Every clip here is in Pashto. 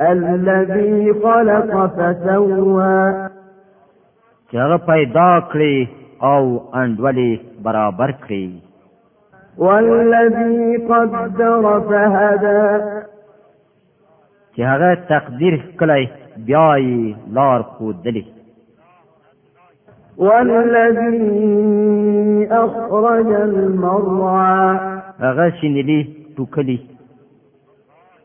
الذي خلق فسوى چې هغه پیدا کړی او انډولې برابر کړی والذي قدر فهدى چې هغه تقدیر کړی بیا یې لار خودلې والذي اخرج المرعى هغه شینلی ټوکلی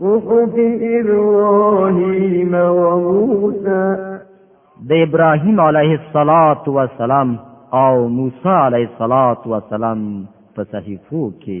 صحف ابراهیم و موسی د ابراهیم علیه الصلاۃ والسلام او موسی علیه الصلاۃ والسلام په صحیفو کې